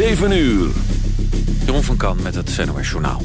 7 uur. Van Kan met het NOS Journaal.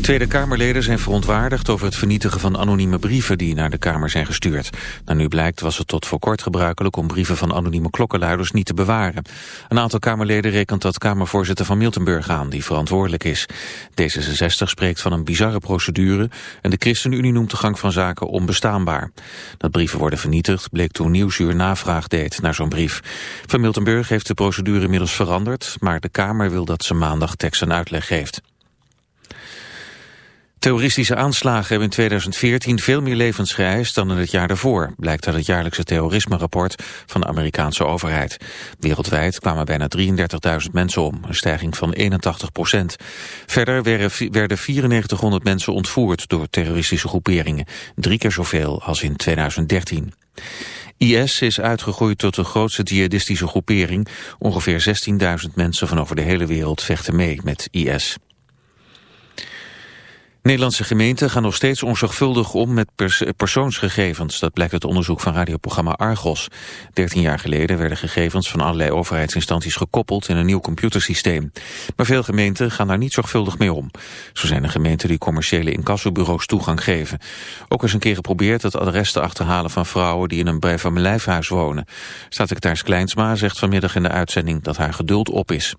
Tweede Kamerleden zijn verontwaardigd over het vernietigen van anonieme brieven die naar de Kamer zijn gestuurd. Nou, nu blijkt was het tot voor kort gebruikelijk om brieven van anonieme klokkenluiders niet te bewaren. Een aantal Kamerleden rekent dat Kamervoorzitter van Miltenburg aan, die verantwoordelijk is. D66 spreekt van een bizarre procedure en de ChristenUnie noemt de gang van zaken onbestaanbaar. Dat brieven worden vernietigd bleek toen Nieuwsuur navraag deed naar zo'n brief. Van Miltenburg heeft de procedure inmiddels veranderd, maar de Kamer wil dat ze maandag tekst en uitleg geeft. Terroristische aanslagen hebben in 2014 veel meer levens geëist dan in het jaar daarvoor, blijkt uit het jaarlijkse terrorisme-rapport van de Amerikaanse overheid. Wereldwijd kwamen bijna 33.000 mensen om, een stijging van 81 procent. Verder werden 9400 mensen ontvoerd door terroristische groeperingen, drie keer zoveel als in 2013. IS is uitgegroeid tot de grootste jihadistische groepering. Ongeveer 16.000 mensen van over de hele wereld vechten mee met IS. Nederlandse gemeenten gaan nog steeds onzorgvuldig om met persoonsgegevens. Dat blijkt uit onderzoek van radioprogramma Argos. 13 jaar geleden werden gegevens van allerlei overheidsinstanties gekoppeld in een nieuw computersysteem. Maar veel gemeenten gaan daar niet zorgvuldig mee om. Zo zijn er gemeenten die commerciële incassobureaus toegang geven. Ook is een keer geprobeerd het adres te achterhalen van vrouwen die in een bij van lijfhuis wonen. Staatssecretaris Kleinsma zegt vanmiddag in de uitzending dat haar geduld op is.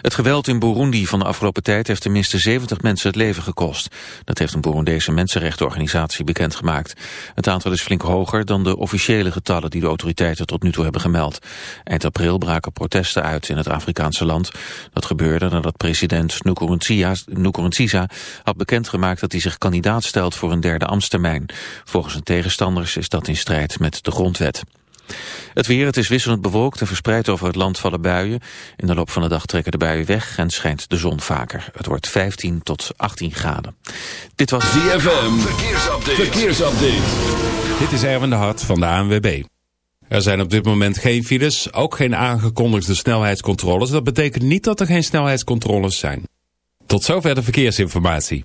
Het geweld in Burundi van de afgelopen tijd heeft tenminste 70 mensen het leven gekost. Dat heeft een Burundese mensenrechtenorganisatie bekendgemaakt. Het aantal is flink hoger dan de officiële getallen die de autoriteiten tot nu toe hebben gemeld. Eind april braken protesten uit in het Afrikaanse land. Dat gebeurde nadat president Nkurunziza had bekendgemaakt dat hij zich kandidaat stelt voor een derde ambtstermijn. Volgens zijn tegenstanders is dat in strijd met de grondwet. Het weer, het is wisselend bewolkt en verspreid over het land vallen buien. In de loop van de dag trekken de buien weg en schijnt de zon vaker. Het wordt 15 tot 18 graden. Dit was ZFM, verkeersupdate. verkeersupdate. Dit is Erwin de Hart van de ANWB. Er zijn op dit moment geen files, ook geen aangekondigde snelheidscontroles. Dat betekent niet dat er geen snelheidscontroles zijn. Tot zover de verkeersinformatie.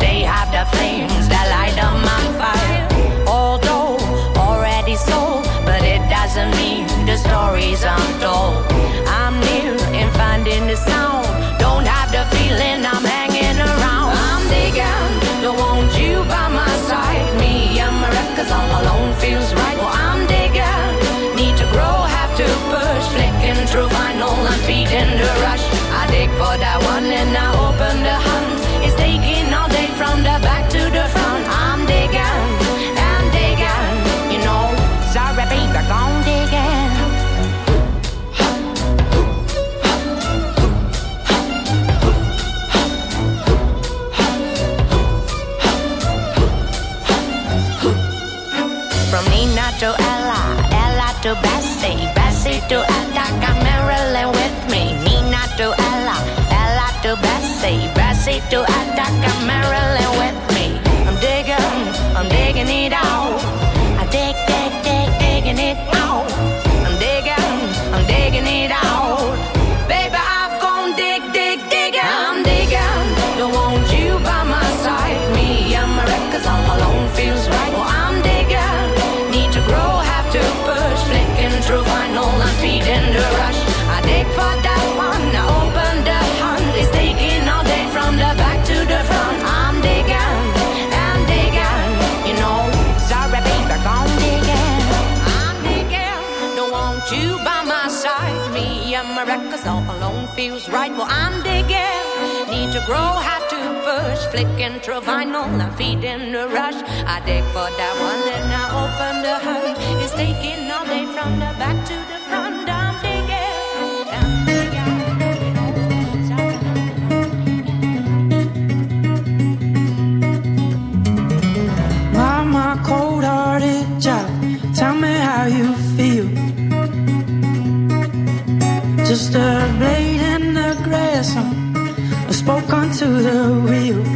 they have the flames that light up my fire. Although already sold, but it doesn't mean the i. I'm finding the sound. Don't have the feeling I'm hanging around. I'm digging, don't want you by my side. Me alone feels right. I'm digging, need to grow, have to push. Flicking through vinyl, I'm feeding the rush. I dig for that one and now. To Ella, Ella to Bessie, Bessie to Attica, Marilyn with me. Nina to Ella, Ella to Bessie, Bessie to Attica, Marilyn with me. I'm digging, I'm digging it out. I dig, dig, dig, digging it out. Feels right. Well, I'm digging. Need to grow, have to push. Flicking through vinyl, I'm feeding the rush. I dig for that one, then I open the hood. It's taking all day from the back to the front. I'm digging. I'm digging. My cold-hearted child, tell me how you feel. Just a onto the wheel.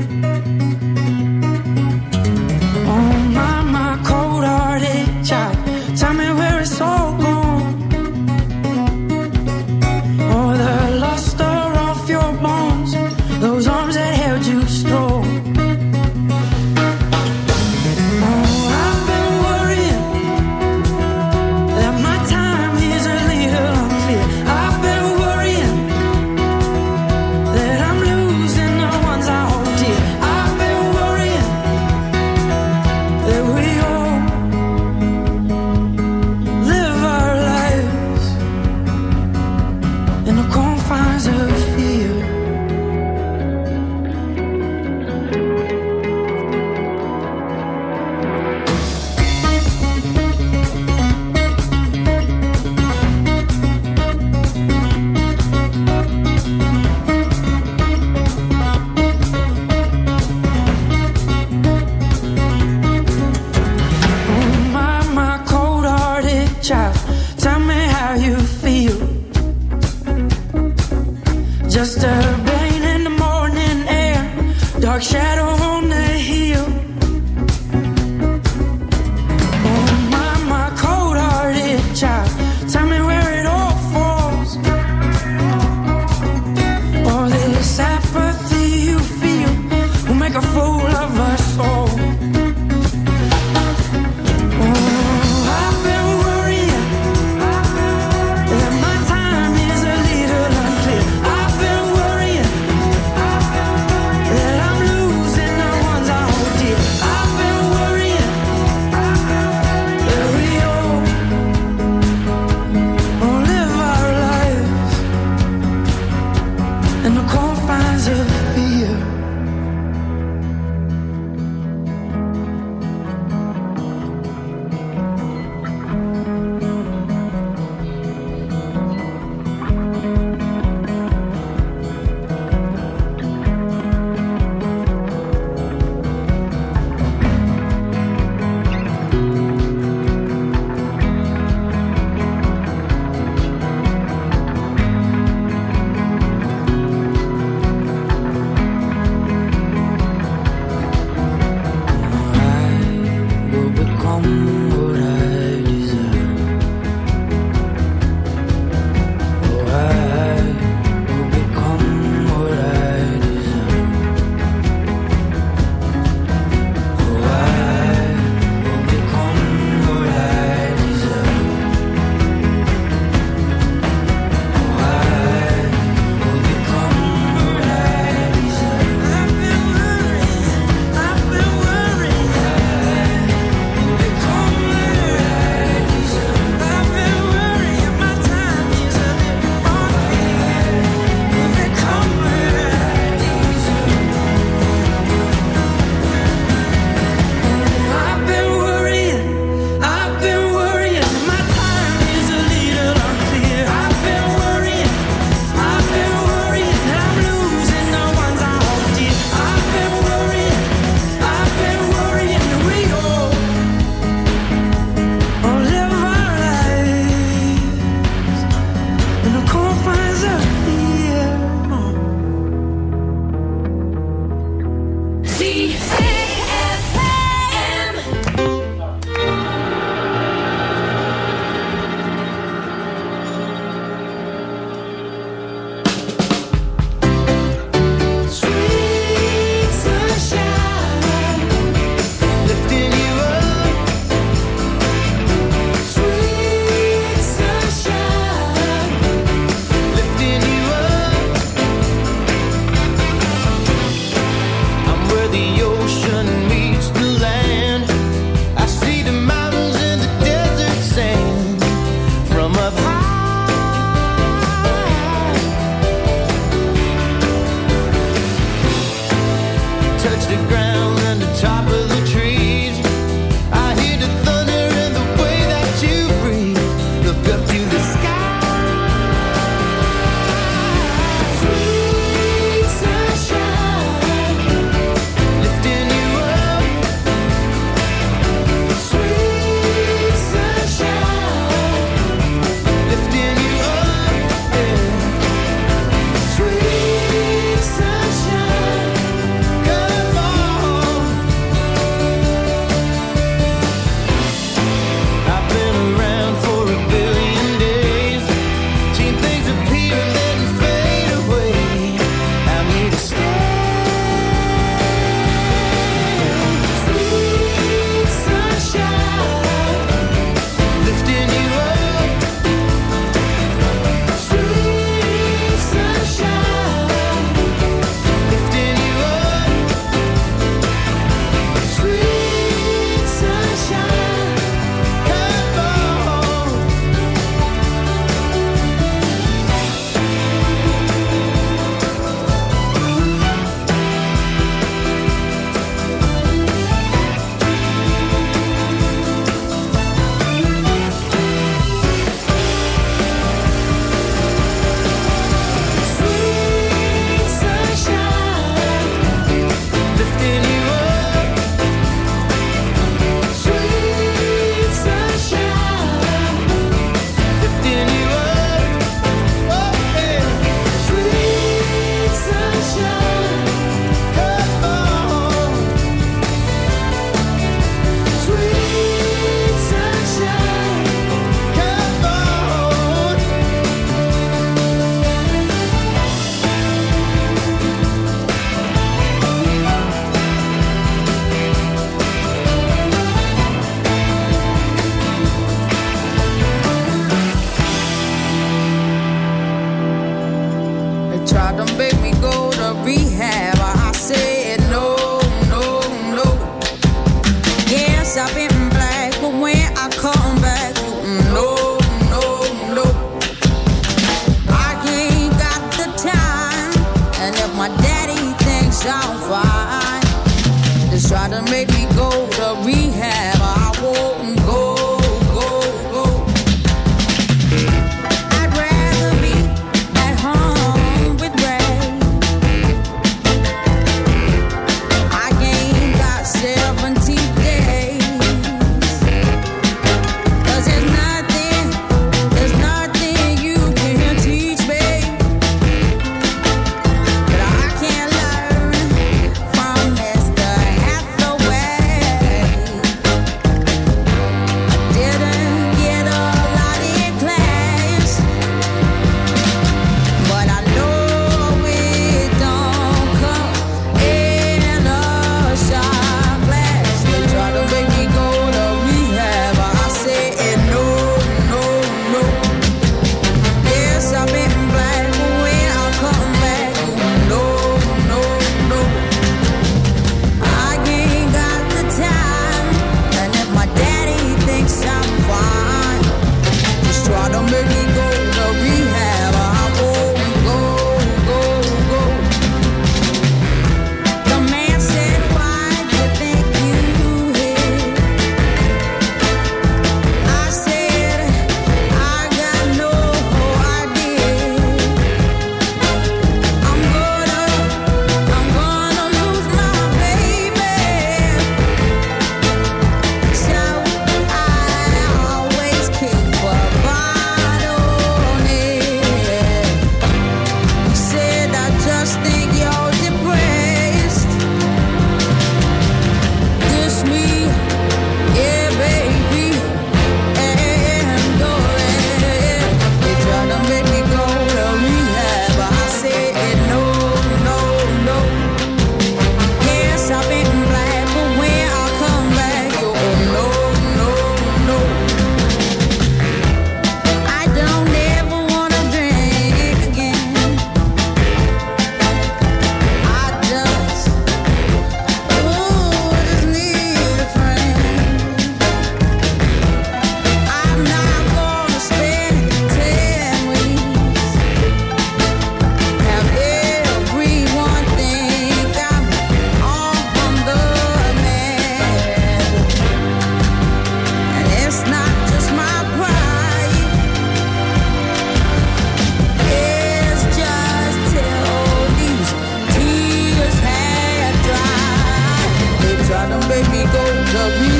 of